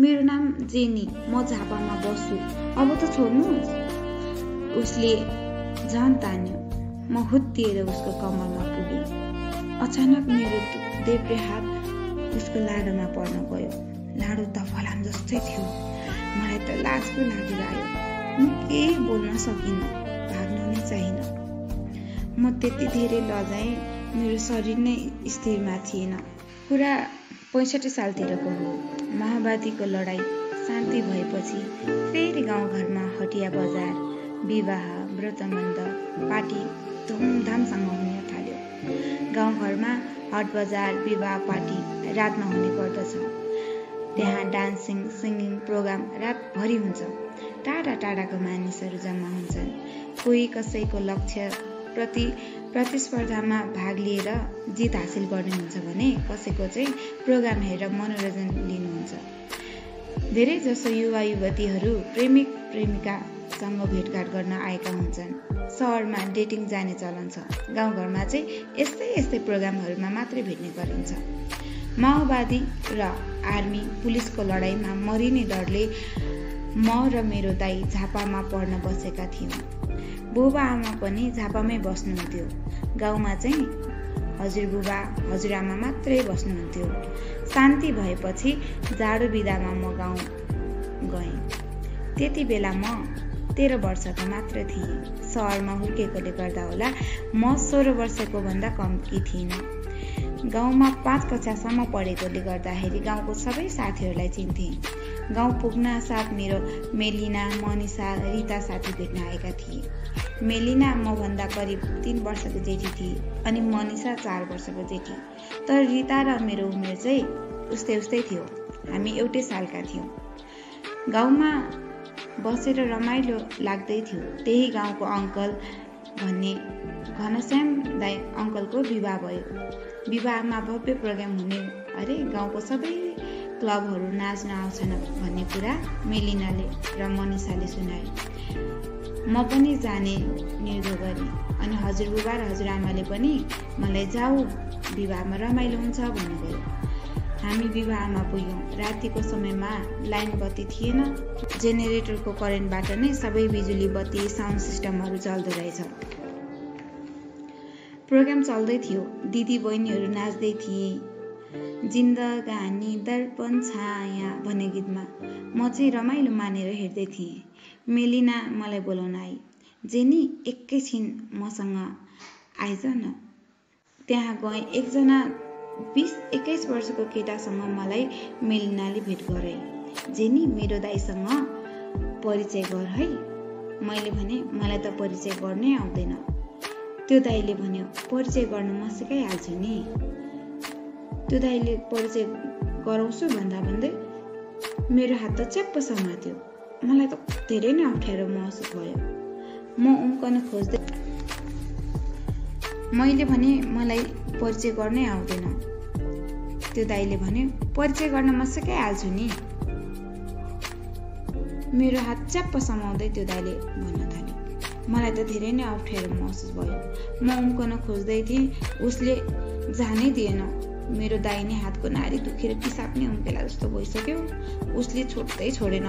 मेरो नाम जेनी म झापामा बस्छु। अब त छोड्नुहोस्। उसले झन् तान्यो। म हुत्तिएर उसको कमरमा पुगेँ। अचानक मेरो देब्रे हात उसको लाडोमा पर्न गयो। लाडो त फलाम जस्तै थियो। मलाई त लाज पो आयो म केही बोल्न सकिनँ? भाग्न नै चाहिनँ। म त्यति धेरै लजाएँ। मेरो शरीर नै स्थिरमा थिएन। पुरा पैँसठी सालतिरको हो माओवादीको लडाइँ शान्ति भएपछि फेरि गाउँघरमा हटिया बजार विवाह व्रतबन्ध पार्टी धुमधामसँग हुन थाल्यो। गाउँघरमा हट बजार विवाह पार्टी रातमा हुने गर्दछ। त्यहाँ डान्सिङ सिङ्गिङ प्रोग्राम रातभरि हुन्छ। टाढा टाढाका मानिसहरू जम्मा हुन्छन्। कोही कसैको लक्ष्य प्रति प्रतिस्पर्धामा भाग लिएर जित हासिल गर्नुहुन्छ भने कसैको चाहिँ प्रोग्राम हेरेर मनोरञ्जन लिनुहुन्छ। धेरै जसो युवा युवतीहरू प्रेमिक प्रेमिकासँग भेटघाट गर्न आएका हुन्छन्। सहरमा डेटिङ जाने चलन छ। गाउँघरमा चाहिँ यस्तै यस्तै प्रोग्रामहरूमा मात्रै भेट्ने गरिन्छ। माओवादी र आर्मी पुलिसको लडाइँमा मरिने डरले म र मेरो दाई झापामा पढ्न बसेका थियौँ। बुबा आमा पनि झापामै बस्नुहुन्थ्यो। गाउँमा चाहिँ हजुरबुबा हजुरआमा मात्रै बस्नुहुन्थ्यो। शान्ति भएपछि जाडो बिदामा म गाउँ गएँ। त्यति बेला म तेह्र वर्षको मात्र थिएँ। सहरमा हुर्केकोले गर्दा होला म सोह्र वर्षको भन्दा कमकी थिइनँ। गाउँमा पाँच कक्षासम्म पढेकोले गर्दाखेरि गाउँको सबै साथीहरूलाई चिन्थेँ। गाउँ पुग्न साथ मेरो मेलिना मनिषा रिता साथी भेट्न आएका थिए। मेलिना मभन्दा करिब तिन वर्षको जेठी थिए अनि मनिषा चार वर्षको जेठी। तर रिता र मेरो उमेर चाहिँ उस्तै उस्तै थियो। हामी एउटै सालका थियौँ। गाउँमा बसेर रमाइलो लाग्दै थियो। त्यही गाउँको अङ्कल भन्ने घनश्याम दाई अङ्कलको विवाह भयो। विवाहमा भव्य प्रोग्राम हुने अरे गाउँको सबै क्लबहरू नाच्न आउँछन् भन्ने कुरा मेलिनाले र मनिषाले सुनाए। म पनि जाने निर्णय गरेँ अनि हजुरबुबा र हजुरआमाले पनि मलाई जाऊ विवाहमा रमाइलो हुन्छ भन्नुभयो। हामी विवाहमा पुग्यौँ। रातिको समयमा लाइन बत्ती थिएन। जेनेरेटरको करेन्टबाट नै सबै बिजुली बत्ती साउन्ड सिस्टमहरू चल्दो रहेछ। प्रोग्राम चल्दै थियो। दिदी बहिनीहरू नाच्दै थिए। जिन्दगानी दर्पण छाया भन्ने गीतमा म चाहिँ रमाइलो मानेर हेर्दै थिएँ। मेलिना मलाई बोलाउन आई। जेनी एकैछिन मसँग आइज न। त्यहाँ गएँ। एकजना बिस एक्काइस वर्षको केटासँग मलाई मेलिनाले भेट गराए जेनी मेरो दाईसँग परिचय गर है मैले भने मलाई त परिचय गर्नै आउँदैन। त्यो दाईले भन्यो परिचय गर्न म सिकाइहाल्छु नि। त्यो दाईले परिचय गराउँछु भन्दा भन्दै मेरो हात त च्याप्प समात्यो। मलाई त धेरै नै अप्ठ्यारो महसुस भयो। म उम्कन खोज्दै मैले भने मलाई परिचय गर्नै आउँदैन। त्यो दाईले भन्यो परिचय गर्न म सिकाइहाल्छु नि। मेरो हात च्याप्प समाउँदै त्यो दाईले भन्न थाल्यो। मलाई त धेरै नै अप्ठ्यारो महसुस भयो। म उम्कन खोज्दै थिएँ उसले जानै दिएन। मेरो दाहिने हातको नारी दुखेर पिसाब नै उम्केला जस्तो भइसक्यो। उसले छोड्दै छोडेन।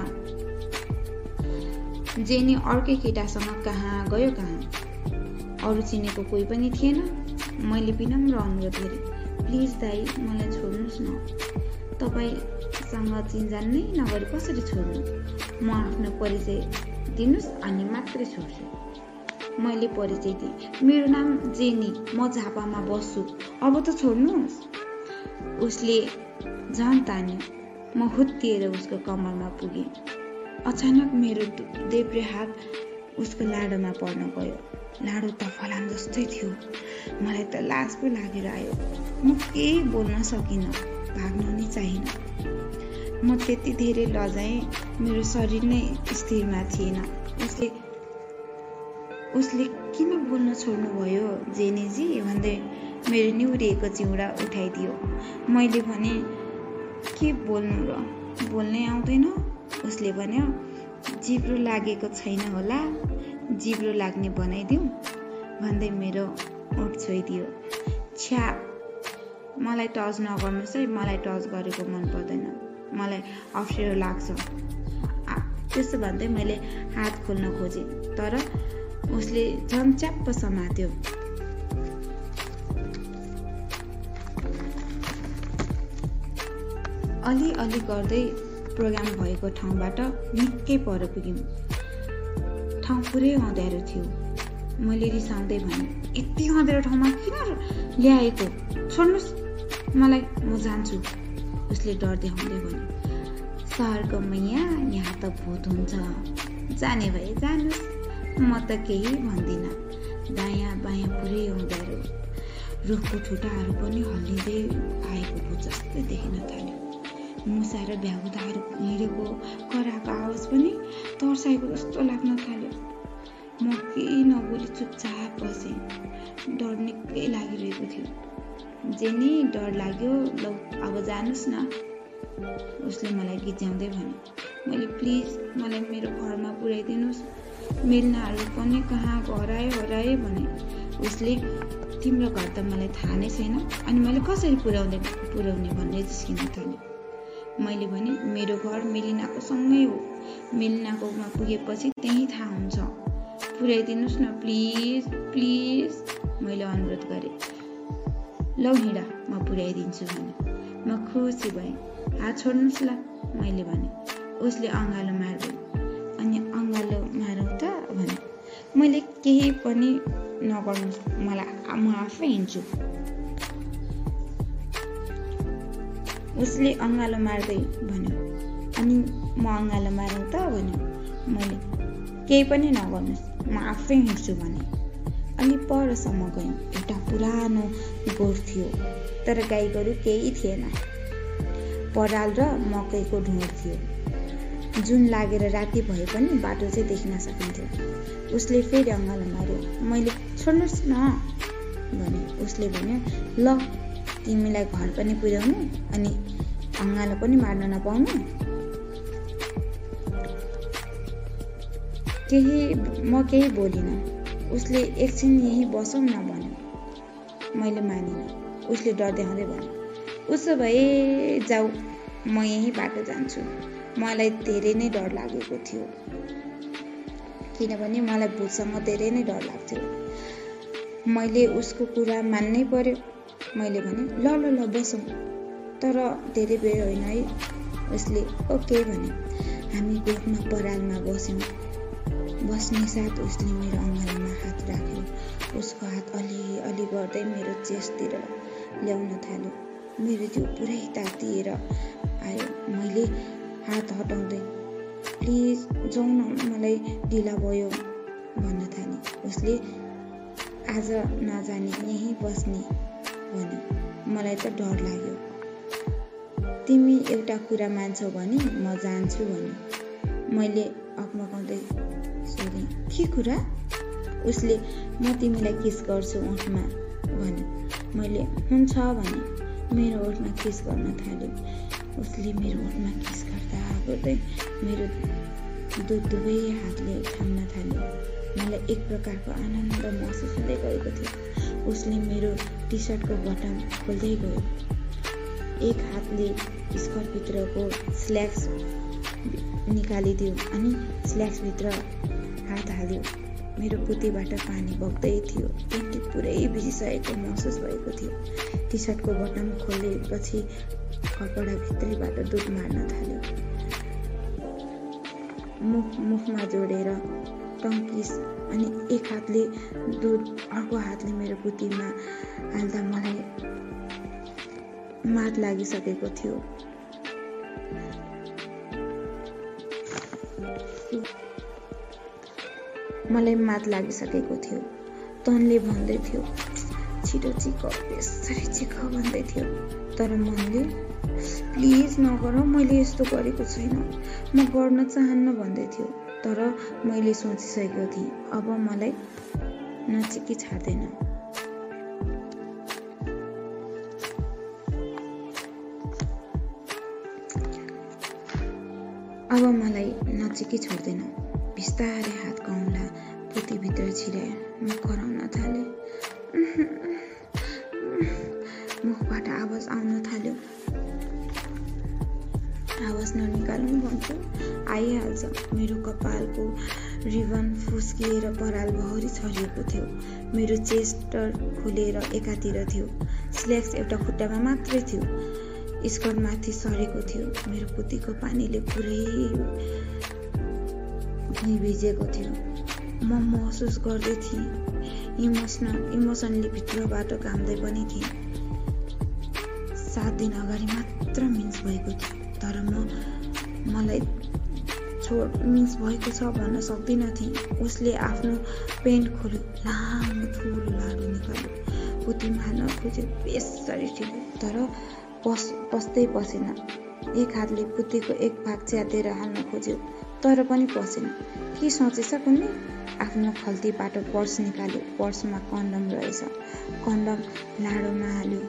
जेनी अर्कै केटासँग कहाँ गयो कहाँ? अरू चिनेको कोही पनि थिएन। मैले विनम्र अनुरोध गरेँ प्लिज दाई मलाई छोड्नुहोस् न। तपाईँसँग चिन्जान नै नगरी कसरी छोड्नु? म आफ्नो परिचय दिनुहोस् अनि मात्रै छोड्छु मैले परिचय दिएँ मेरो नाम जेनी म झापामा बस्छु अब त छोड्नुहोस्। उसले झन् तान्यो म हुत्तिएर उसको कमरमा पुगेँ। अचानक मेरो देब्रे हात उसको लाडोमा पर्न गयो। लाडो त फलाम जस्तै थियो। मलाई त लाज पो लागेर आयो। म केही बोल्न सकिनँ भाग्न नै चाहिनँ। म त्यति धेरै लजाएँ। मेरो शरीर नै स्थिरमा थिएन। उसले उसले किन बोल्न छोड्नुभयो जेनेजी? भन्दै मेरो निहुरिएको चिउरा उठाइदियो। मैले भने के बोल्नु र? बोल्नै आउँदैन? उसले भन्यो जिब्रो लागेको छैन होला। जिब्रो लाग्ने बनाइदिउँ। भन्दै मेरो ओठ छोइदियो। छ्या मलाई टच नगर्नुहोस् है। मलाई टच गरेको मन पर्दैन। मलाई अप्ठ्यारो लाग्छ। त्यसो भन्दै मैले हात खोल्न खोजेँ तर उसले झन् च्याप्प समात्यो। अलि अलि गर्दै प्रोग्राम भएको ठाउँबाट निकै पर पुग्यौँ ठाउँ पुरै अँध्यारो थियो। मैले रिसाउँदै भने यति अँध्यारो ठाउँमा किन ल्याएको? छोड्नुहोस् मलाई म जान्छु। उसले डर देखाउँदै भने सहरको मैया यहाँ त भूत हुन्छ। जाने भए जानुहोस् म त केही भन्दिनँ। दायाँ बायाँ पुरै अँध्यारो रुखको ठुटाहरू पनि हल्लिँदै आएको भूत जस्तै देखिन थाल्यो। मुसा र भ्याउदाहरू हिँडेको कराको आवाज पनि तर्साएको जस्तो लाग्न थाल्यो। म केही नबोली चुपचाप बसेँ। डर निकै लागिरहेको थियो। जे नि डर लाग्यो ल अब जानुहोस् न। उसले मलाई गिच्याउँदै भने मैले प्लिज मलाई मेरो घरमा पुर्याइदिनुहोस् मिल्नाहरू पनि कहाँ हरायो हरायो भने उसले तिम्रो घर त मलाई थाहा नै छैन अनि मैले कसरी पुर्याउँदै पुर्याउने भन्ने जिस्किन थाल्यो। मैले भने मेरो घर मेलिनाको सँगै हो। मेलिनाकोमा पुगेपछि त्यहीँ थाहा हुन्छ। पुर्याइदिनुहोस् न प्लिज प्लिज। मैले अनुरोध गरेँ। लौ हिँडा म पुर्याइदिन्छु भने। म खुसी भएँ। हात छोड्नुहोस् ल मैले भने। उसले अँगालो मार्दै अनि अँगालो मारौँ त भने मैले केही पनि नगर्नु मलाई म आफै हिँड्छु। उसले अँगालो मार्दै भन्यो अनि म अँगालो मारौँ त भन्यो मैले केही पनि नगर्नुहोस्। म आफै हिँड्छु भने। अनि परसम्म गयौँ। एउटा पुरानो गोठ थियो। तर गाई गोरु केही थिएन। पराल र मकैको ढुँड थियो। जुन लागेर राति भए पनि बाटो चाहिँ देखिन सकिन्थ्यो। उसले फेरि अँगालो मार्यो मैले छोड्नुहोस् न! भने उसले भन्यो ल तिमीलाई घर पनि पुर्याउनु अनि अँगालो पनि मार्न नपाउनु। केही म केही बोलिनँ। उसले एकछिन यहीँ बसौँ न भन्यो। मैले मानिनँ। उसले डर देखाउँदै भन्यो उसो भए जाऊ म यहीँ बाटो जान्छु। मलाई धेरै नै डर लागेको थियो। किनभने मलाई भूतसँग धेरै नै डर लाग्थ्यो। मैले उसको कुरा मान्नै पर्यो। मैले भने ल ल ल बसौँ। तर धेरै बेर होइन है। उसले ओके भने हामी गोठमा परालमा बस्यौँ। बस्ने साथ उसले मेरो अँगालोमा हात राख्यो। उसको हात अलि अलि गर्दै मेरो चेस्टतिर ल्याउन थाल्यो। मेरो जिउ पुरै तातिएर आयो। मैले हात हटाउँदै प्लिज जाउँ न मलाई ढिला भयो भन्न थालेँ। उसले आज नजाने यहीँ बस्ने भने मलाई त डर लाग्यो। तिमी एउटा कुरा मान्छौ भने म जान्छु भने मैले अकमकाउँदै सोधेँ के कुरा? उसले म तिमीलाई किस गर्छु ओठमा? भने मैले हुन्छ भने मेरो ओठमा किस गर्न थाल्यो? उसले मेरो ओठमा किस गर्दा गर्दै मेरो दुध दुवै हातले थाम्न थाल्यो। मलाई एक प्रकारको आनन्द महसुस हुँदै गएको थियो। उसले मेरो टी सर्टको बटन खोल्दै गयो। एक हातले स्कर्टभित्रको स्ल्याक्स निकालिदियो अनि स्ल्याक्सभित्र हात हाल्यो। मेरो पुतीबाट पानी बग्दै थियो। पेन्टी पुरै भिजिसकेको महसुस भएको थियो। टी सर्टको बटन खोलेपछि कपडाभित्रैबाट दुध मार्न थाल्यो। मुख मुखमा जोडेर टङ्किस अनि एक हातले दुध अर्को हातले मेरो बुद्धिमा हाल्दा मलाई मात लागिसकेको थियो। मलाई मात लागिसकेको थियो। तनले भन्दै थियो छिटो चिक यसरी चिक भन्दै थियो। तर मनले प्लिज नगर मैले यस्तो गरेको छैन। म गर्न चाहन्न भन्दै थियो। तर मैले सोचिसकेको थिएँ अब मलाई नचिकी छाड्दैन। अब मलाई नचिकी छोड्दैन। बिस्तारै हात कौला पुतीभित्र छिराए म कराउन थालेँ मुखबाट आवाज आउन थाल्यो आवाज ननिकालौँ भन्छु आइहाल्छ मेरो कपालको रिबन फुस्किएर भरि छरिएको थियो मेरो चेस्टर खुलेर एकातिर थियो स्ल्याक्स एउटा खुट्टामा मात्रै थियो स्कर्ट माथि सरेको थियो मेरो पुतीको पानीले पुरै भिजेको थियो म महसुस गर्दै थिएँ। इमोसनल इमोसनली भित्रबाट घाम्दै पनि थिएँ। सात दिन अगाडि मात्र मिन्स भएको थियो तर म मलाई छोड मिन्स भएको छ भन्न सक्दिनँ थिएँ। उसले आफ्नो पेन्ट खोल्यो लामो ठुलो लाडु निकाल्यो। पुतीमा हाल्न खोज्यो बेसरी ठिक तर पस पस्दै पसेन एक हातले पुतीको एक भाग च्यातेर हाल्न खोज्यो। तर पनि पसेन। के सोचेछ कुनै आफ्नो खल्तीबाट पर्स निकाल्यो। पर्समा कन्डम रहेछ। कन्डम लाडोमा हाल्यो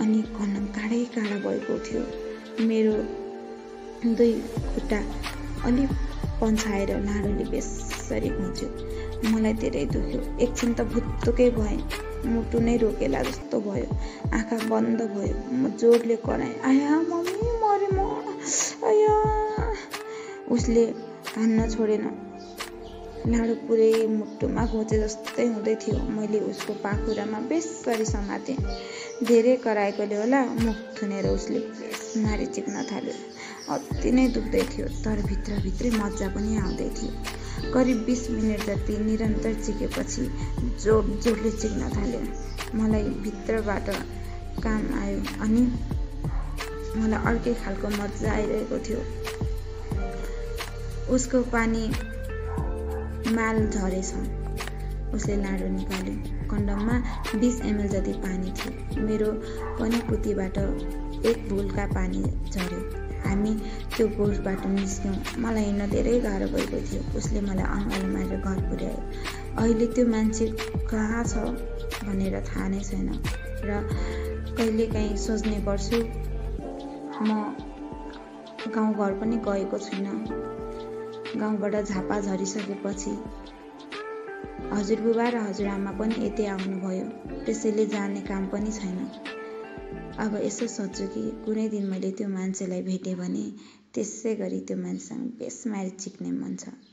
अनि कन्डम काँडै काँडा भएको थियो। मेरो दुई खुट्टा अलिक पन्छाएर लाडोले बेसरी घुच्यो मलाई धेरै दुख्यो। एकछिन त भुत्तुकै भएँ। मुटु नै रोकेला जस्तो भयो। आँखा बन्द भयो। म जोडले कराएँ आया मम्मी मरे म। आया। उसले हान्न छोडेन लाडो पुरै मुटुमा घोचे जस्तै हुँदै थियो। मैले उसको पाखुरामा बेसरी समातेँ। धेरै कराएकोले होला मुख थुनेर उसले नारी चिक्न थाल्यो। अति नै दुख्दै थियो तर भित्रभित्रै मजा पनि आउँदै थियो। करिब बिस मिनट जति निरन्तर चिकेपछि जोड जोडले चिक्न थाल्यो। मलाई भित्रबाट काम आयो अनि मलाई अर्कै खालको मजा आइरहेको थियो। उसको पानी माल झरेछ उसले लाडो निकाल्यो। कन्डममा बिस एमएल जति पानी थियो। मेरो पनि पुतीबाट एक भुलका पानी झऱ्यो। हामी त्यो गोठबाट निस्क्यौँ। मलाई हिँड्न धेरै गाह्रो भएको थियो। उसले मलाई अँगालो मारेर घर पुर्यायो अहिले त्यो मान्छे कहाँ छ भनेर थाहा नै छैन। र कहिलेकाहीँ सोच्ने गर्छु म गाउँघर पनि गएको छुइनँ। गाउँबाट झापा झरिसकेपछि हजुरबुबा र हजुरआमा पनि यतै आउनुभयो। त्यसैले जाने काम पनि छैन। अब यसो सोध्छु कि कुनै दिन मैले त्यो मान्छेलाई भेटेँ भने त्यसै गरी त्यो मान्छेसँग बेसमारी चिक्ने मन छ।